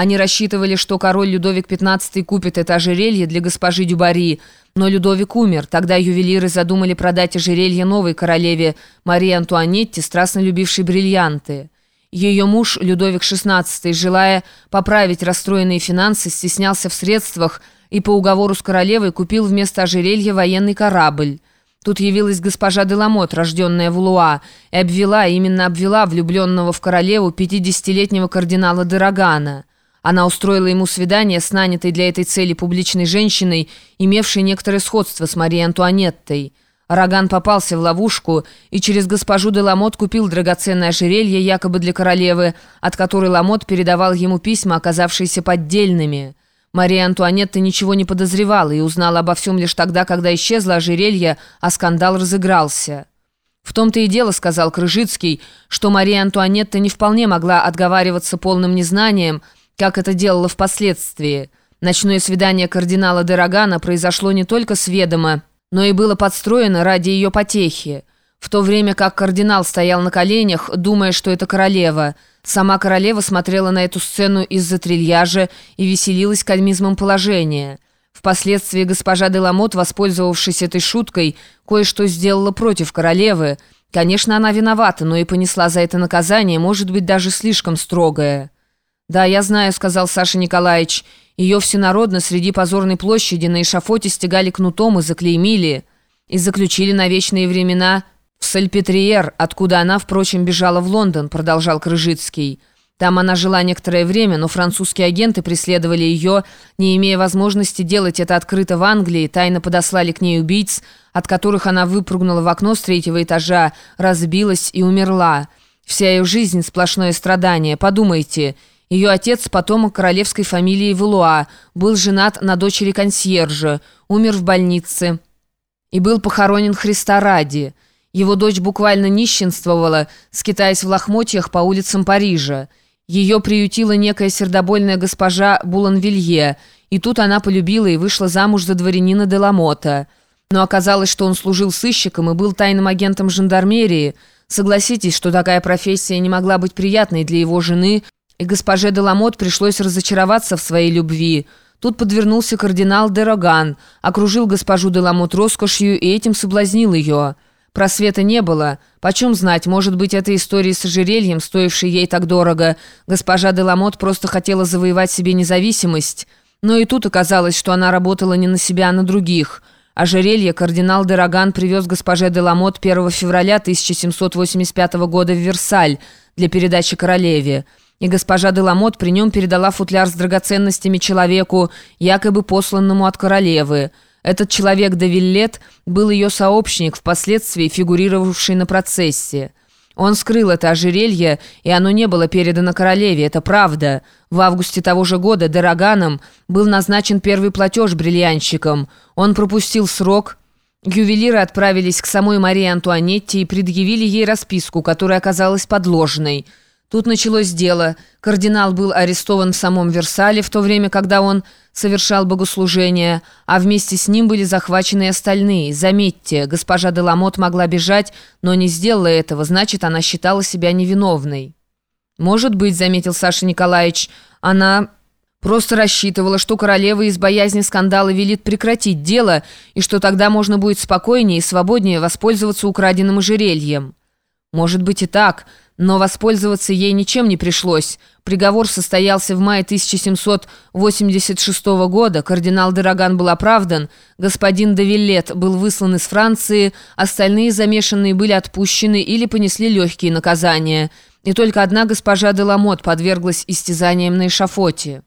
Они рассчитывали, что король Людовик XV купит это ожерелье для госпожи Дюбари, но Людовик умер. Тогда ювелиры задумали продать ожерелье новой королеве Марии Антуанетте, страстно любившей бриллианты. Ее муж, Людовик XVI, желая поправить расстроенные финансы, стеснялся в средствах и по уговору с королевой купил вместо ожерелья военный корабль. Тут явилась госпожа Деламот, рожденная в Луа, и обвела, именно обвела влюбленного в королеву 50-летнего кардинала Дорогана. Она устроила ему свидание с нанятой для этой цели публичной женщиной, имевшей некоторое сходство с Марией Антуанеттой. Роган попался в ловушку и через госпожу де Ламот купил драгоценное ожерелье якобы для королевы, от которой Ламот передавал ему письма, оказавшиеся поддельными. Мария Антуанетта ничего не подозревала и узнала обо всем лишь тогда, когда исчезло ожерелье, а скандал разыгрался. «В том-то и дело», — сказал Крыжицкий, что Мария Антуанетта не вполне могла отговариваться полным незнанием, как это делала впоследствии. Ночное свидание кардинала Дерогана произошло не только с ведома, но и было подстроено ради ее потехи. В то время как кардинал стоял на коленях, думая, что это королева, сама королева смотрела на эту сцену из-за трильяжа и веселилась кальмизмом положения. Впоследствии госпожа Деламот, воспользовавшись этой шуткой, кое-что сделала против королевы. Конечно, она виновата, но и понесла за это наказание, может быть, даже слишком строгое. «Да, я знаю», — сказал Саша Николаевич. «Ее всенародно среди позорной площади на эшафоте стегали кнутом и заклеймили. И заключили на вечные времена в Сальпетриер, откуда она, впрочем, бежала в Лондон», — продолжал Крыжицкий. Там она жила некоторое время, но французские агенты преследовали ее, не имея возможности делать это открыто в Англии, тайно подослали к ней убийц, от которых она выпрыгнула в окно с третьего этажа, разбилась и умерла. Вся ее жизнь — сплошное страдание. Подумайте, ее отец, потомок королевской фамилии Валуа, был женат на дочери консьержа, умер в больнице и был похоронен Христа ради. Его дочь буквально нищенствовала, скитаясь в лохмотьях по улицам Парижа. Ее приютила некая сердобольная госпожа Буланвилье, и тут она полюбила и вышла замуж за дворянина Деламота. Но оказалось, что он служил сыщиком и был тайным агентом жандармерии. Согласитесь, что такая профессия не могла быть приятной для его жены – и госпоже Деламот пришлось разочароваться в своей любви. Тут подвернулся кардинал Дероган, окружил госпожу Деламот роскошью и этим соблазнил ее. Просвета не было. Почем знать, может быть, этой истории с ожерельем, стоившей ей так дорого, госпожа Деламот просто хотела завоевать себе независимость. Но и тут оказалось, что она работала не на себя, а на других. Ожерелье кардинал Дероган привез госпоже Деламот 1 февраля 1785 года в Версаль для передачи королеве и госпожа Деламот при нем передала футляр с драгоценностями человеку, якобы посланному от королевы. Этот человек Давиллет был ее сообщник, впоследствии фигурировавший на процессе. Он скрыл это ожерелье, и оно не было передано королеве, это правда. В августе того же года Дороганом был назначен первый платеж бриллианщиком. Он пропустил срок. Ювелиры отправились к самой Марии Антуанетте и предъявили ей расписку, которая оказалась подложной – Тут началось дело. Кардинал был арестован в самом Версале в то время, когда он совершал богослужение, а вместе с ним были захвачены и остальные. Заметьте, госпожа Деламот могла бежать, но не сделала этого, значит, она считала себя невиновной. «Может быть», — заметил Саша Николаевич, — «она просто рассчитывала, что королева из боязни скандала велит прекратить дело, и что тогда можно будет спокойнее и свободнее воспользоваться украденным ожерельем». «Может быть и так», но воспользоваться ей ничем не пришлось. Приговор состоялся в мае 1786 года, кардинал Дороган был оправдан, господин Давиллет был выслан из Франции, остальные замешанные были отпущены или понесли легкие наказания. И только одна госпожа Деламот подверглась истязаниям на эшафоте.